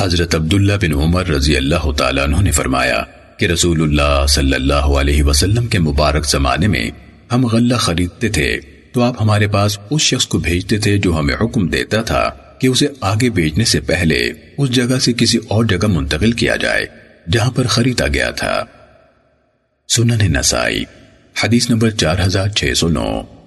حضرت عبداللہ بن عمر رضی اللہ تعالیٰ عنہ نے فرمایا کہ رسول اللہ صلی اللہ علیہ وسلم کے مبارک زمانے میں ہم غلہ خریدتے تھے تو آپ ہمارے پاس اس شخص کو بھیجتے تھے جو ہمیں حکم دیتا تھا کہ اسے آگے بیچنے سے پہلے اس جگہ سے کسی اور جگہ منتقل کیا جائے جہاں پر خریدا گیا تھا۔ سنن نسائی، حدیث نمبر چار ہزار چھ سو نو۔